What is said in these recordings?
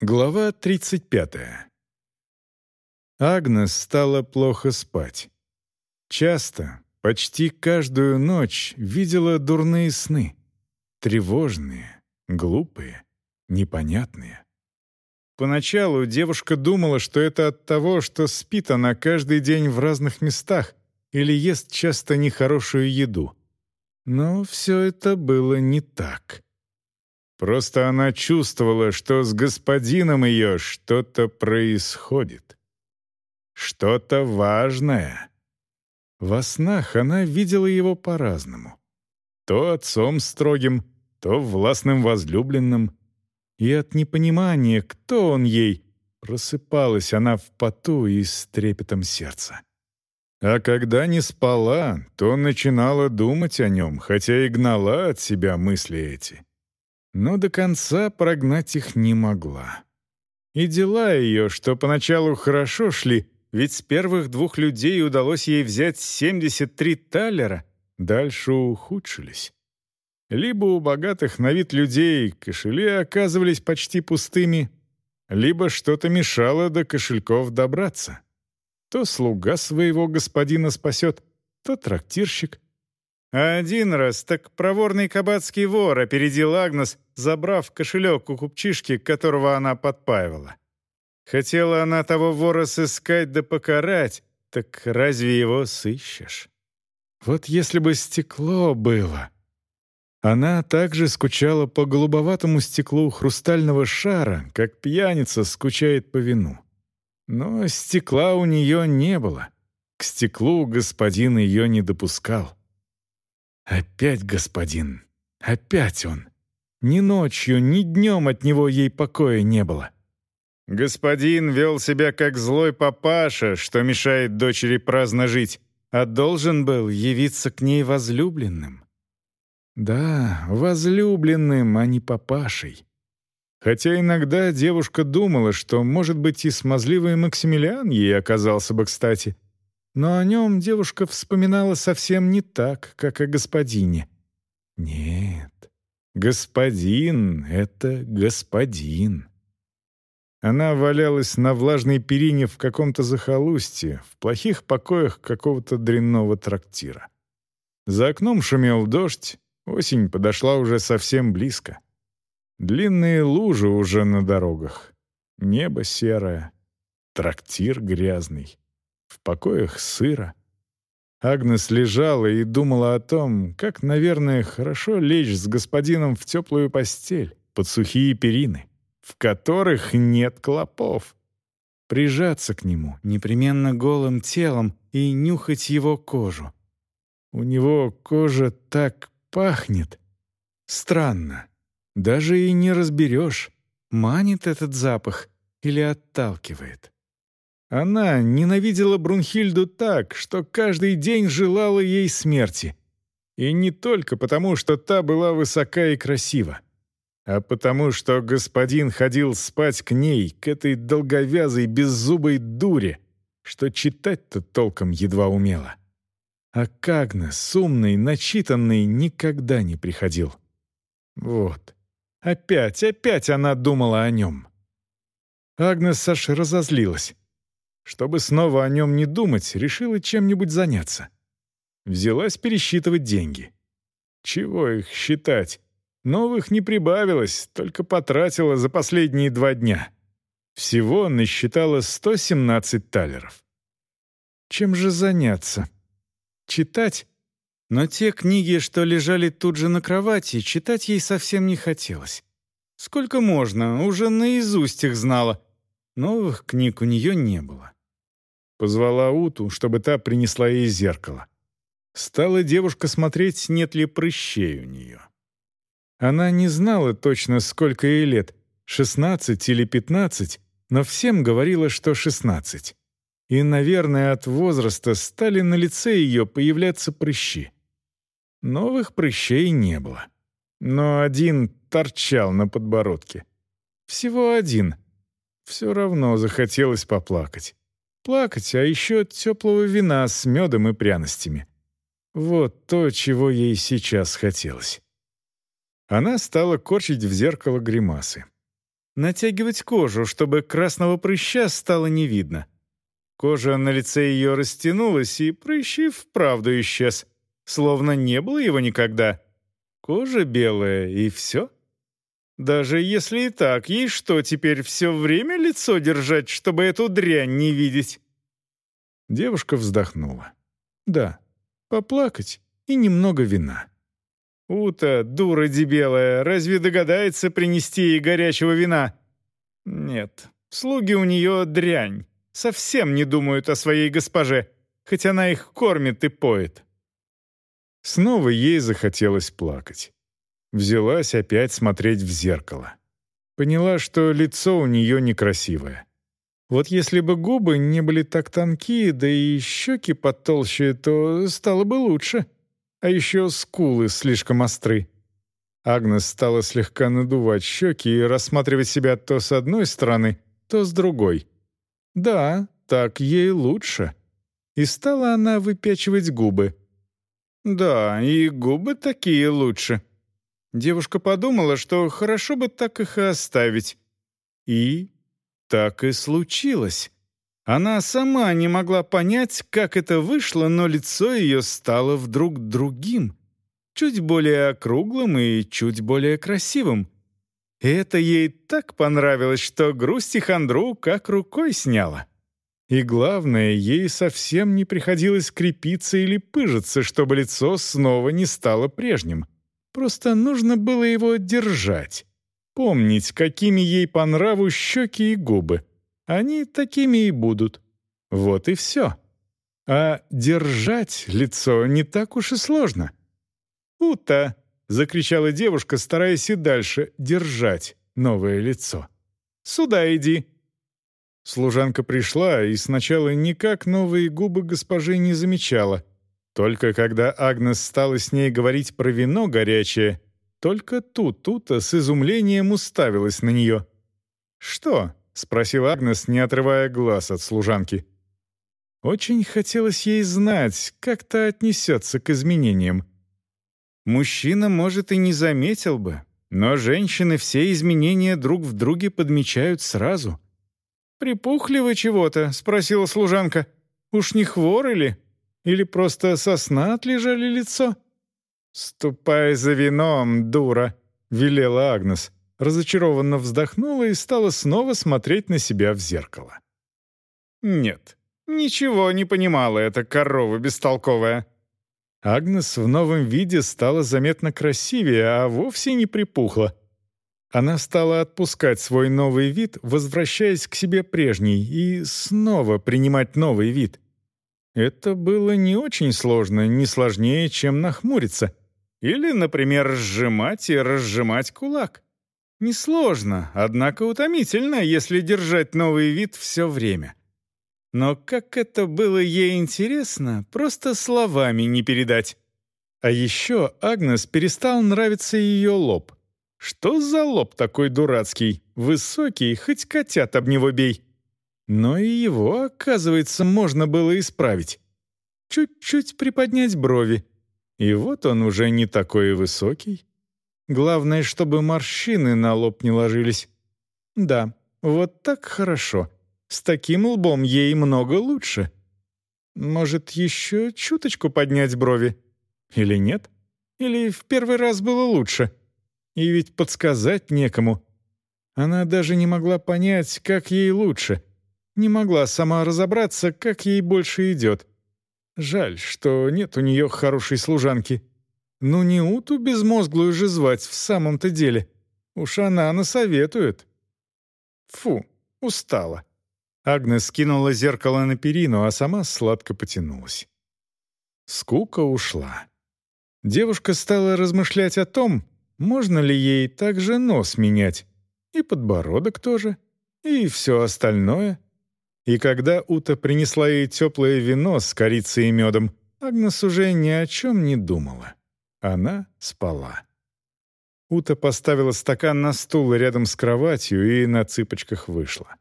Глава 35. Агнес стала плохо спать. Часто, почти каждую ночь видела дурные сны. Тревожные, глупые, непонятные. Поначалу девушка думала, что это от того, что спит она каждый день в разных местах или ест часто нехорошую еду. Но все это было не так. Просто она чувствовала, что с господином ее что-то происходит. Что-то важное. Во снах она видела его по-разному. То отцом строгим, то властным возлюбленным. И от непонимания, кто он ей, просыпалась она в поту и с трепетом сердца. А когда не спала, то начинала думать о нем, хотя и гнала от себя мысли эти но до конца прогнать их не могла. И дела ее, что поначалу хорошо шли, ведь с первых двух людей удалось ей взять 73 талера, дальше ухудшились. Либо у богатых на вид людей кошели оказывались почти пустыми, либо что-то мешало до кошельков добраться. То слуга своего господина спасет, то трактирщик — один раз так проворный кабацкий вор опередил Агнес, забрав кошелек у купчишки, которого она подпаивала. Хотела она того вора сыскать да покарать, так разве его сыщешь? Вот если бы стекло было. Она также скучала по голубоватому стеклу хрустального шара, как пьяница скучает по вину. Но стекла у нее не было. К стеклу господин ее не допускал. Опять господин. Опять он. Ни ночью, ни днем от него ей покоя не было. Господин вел себя как злой папаша, что мешает дочери праздно жить, а должен был явиться к ней возлюбленным. Да, возлюбленным, а не папашей. Хотя иногда девушка думала, что, может быть, и смазливый Максимилиан ей оказался бы кстати — но о нем девушка вспоминала совсем не так, как о господине. Нет, господин — это господин. Она валялась на влажной перине в каком-то захолустье, в плохих покоях какого-то дрянного трактира. За окном шумел дождь, осень подошла уже совсем близко. Длинные лужи уже на дорогах, небо серое, трактир грязный. В покоях сыро. Агнес лежала и думала о том, как, наверное, хорошо лечь с господином в теплую постель, под сухие перины, в которых нет клопов. Прижаться к нему непременно голым телом и нюхать его кожу. У него кожа так пахнет. Странно. Даже и не разберешь, манит этот запах или отталкивает. Она ненавидела Брунхильду так, что каждый день желала ей смерти. И не только потому, что та была высока и красива, а потому, что господин ходил спать к ней, к этой долговязой беззубой дуре, что читать-то толком едва умела. А Кагнес, умный, начитанный, никогда не приходил. Вот. Опять, опять она думала о нем. Агнес аж разозлилась. Чтобы снова о нем не думать, решила чем-нибудь заняться. Взялась пересчитывать деньги. Чего их считать? Новых не прибавилось, только потратила за последние два дня. Всего насчитала 117 талеров. Чем же заняться? Читать? Но те книги, что лежали тут же на кровати, читать ей совсем не хотелось. Сколько можно, уже наизусть их знала. Новых книг у нее не было. Позвала Уту, чтобы та принесла ей зеркало. Стала девушка смотреть, нет ли прыщей у нее. Она не знала точно, сколько ей лет, 16 или 15, но всем говорила, что 16. И, наверное, от возраста стали на лице ее появляться прыщи. Новых прыщей не было. Но один торчал на подбородке. Всего один. Все равно захотелось поплакать плакать, а еще теплого вина с медом и пряностями. Вот то, чего ей сейчас хотелось. Она стала корчить в зеркало гримасы. натягивать кожу, чтобы красного прыща стало не видно. Кожа на лице ее растянулась, и прыщи вправду исчез, словно не было его никогда. Кожа белая, и все. Даже если и так, ей что, теперь все время лицо держать, чтобы эту дрянь не видеть? Девушка вздохнула. Да, поплакать и немного вина. Ута, дура дебелая, разве догадается принести ей горячего вина? Нет, слуги у нее дрянь. Совсем не думают о своей госпоже, хоть она их кормит и поет. Снова ей захотелось плакать. Взялась опять смотреть в зеркало. Поняла, что лицо у нее некрасивое. Вот если бы губы не были так тонкие, да и щеки потолще, то стало бы лучше. А еще скулы слишком остры. Агнес стала слегка надувать щеки и рассматривать себя то с одной стороны, то с другой. Да, так ей лучше. И стала она выпячивать губы. Да, и губы такие лучше. Девушка подумала, что хорошо бы так их и оставить. И так и случилось. Она сама не могла понять, как это вышло, но лицо ее стало вдруг другим, чуть более округлым и чуть более красивым. И это ей так понравилось, что грусть и хандру как рукой сняла. И главное, ей совсем не приходилось крепиться или пыжиться, чтобы лицо снова не стало прежним — Просто нужно было его держать. Помнить, какими ей по нраву щеки и губы. Они такими и будут. Вот и все. А держать лицо не так уж и сложно. «Ута!» — закричала девушка, стараясь и дальше держать новое лицо. «Сюда иди!» Служанка пришла и сначала никак новые губы госпожи не замечала, только когда Агнес стала с ней говорить про вино горячее, только тут Тута с изумлением уставилась на нее. «Что?» — спросила Агнес, не отрывая глаз от служанки. Очень хотелось ей знать, как то отнесется к изменениям. Мужчина, может, и не заметил бы, но женщины все изменения друг в друге подмечают сразу. «Припухли вы чего-то?» — спросила служанка. «Уж не хворы ли?» Или просто сосна отлежали лицо?» «Ступай за вином, дура!» — велела Агнес. Разочарованно вздохнула и стала снова смотреть на себя в зеркало. «Нет, ничего не понимала эта корова бестолковая». Агнес в новом виде стала заметно красивее, а вовсе не припухла. Она стала отпускать свой новый вид, возвращаясь к себе прежней, и снова принимать новый вид — это было не очень сложно, не сложнее, чем нахмуриться. Или, например, сжимать и разжимать кулак. Несложно, однако утомительно, если держать новый вид все время. Но как это было ей интересно, просто словами не передать. А еще Агнес перестал нравиться ее лоб. Что за лоб такой дурацкий, высокий, хоть котят об него бей. Но и его, оказывается, можно было исправить. Чуть-чуть приподнять брови. И вот он уже не такой высокий. Главное, чтобы морщины на лоб не ложились. Да, вот так хорошо. С таким лбом ей много лучше. Может, еще чуточку поднять брови? Или нет? Или в первый раз было лучше? И ведь подсказать некому. Она даже не могла понять, как ей лучше — не могла сама разобраться, как ей больше идет. Жаль, что нет у нее хорошей служанки. Ну не Уту безмозглую же звать в самом-то деле. Уж она насоветует. Фу, устала. Агнес скинула зеркало на перину, а сама сладко потянулась. Скука ушла. Девушка стала размышлять о том, можно ли ей также нос менять, и подбородок тоже, и все остальное — и когда Ута принесла ей теплое вино с корицей и медом, Агнес уже ни о чем не думала. Она спала. Ута поставила стакан на стул рядом с кроватью и на цыпочках вышла.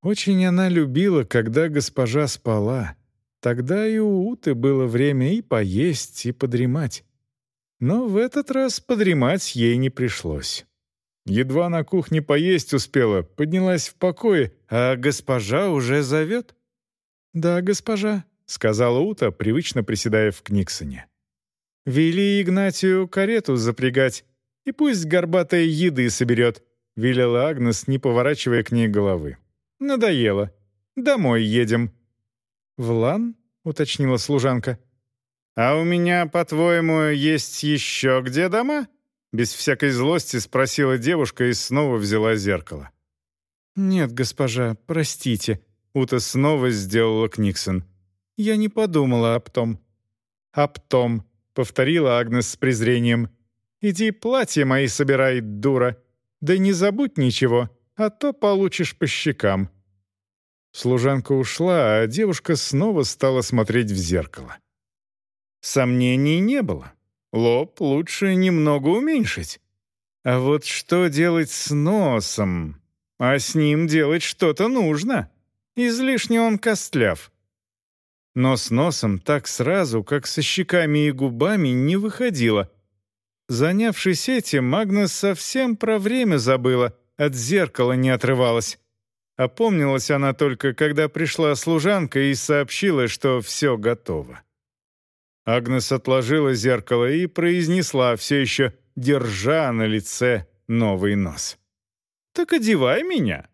Очень она любила, когда госпожа спала. Тогда и у Уты было время и поесть, и подремать. Но в этот раз подремать ей не пришлось. Едва на кухне поесть успела, поднялась в покое, а госпожа уже зовет. «Да, госпожа», — сказала Ута, привычно приседая в Книксоне. «Вели Игнатию карету запрягать, и пусть горбатая еды соберет», — велела Агнес, не поворачивая к ней головы. «Надоело. Домой едем». «В Лан?» — уточнила служанка. «А у меня, по-твоему, есть еще где дома?» Без всякой злости спросила девушка и снова взяла зеркало. «Нет, госпожа, простите», — Ута снова сделала Книксон. «Я не подумала об том». «Об том», — повторила Агнес с презрением. «Иди платье мои собирай, дура. Да не забудь ничего, а то получишь по щекам». Служанка ушла, а девушка снова стала смотреть в зеркало. Сомнений не было. Лоб лучше немного уменьшить. А вот что делать с носом? А с ним делать что-то нужно. Излишне он костляв. Но с носом так сразу, как со щеками и губами, не выходило. Занявшись этим, Магнус совсем про время забыла, от зеркала не отрывалась. Опомнилась она только, когда пришла служанка и сообщила, что все готово. Агнес отложила зеркало и произнесла, все еще держа на лице новый нос. «Так одевай меня.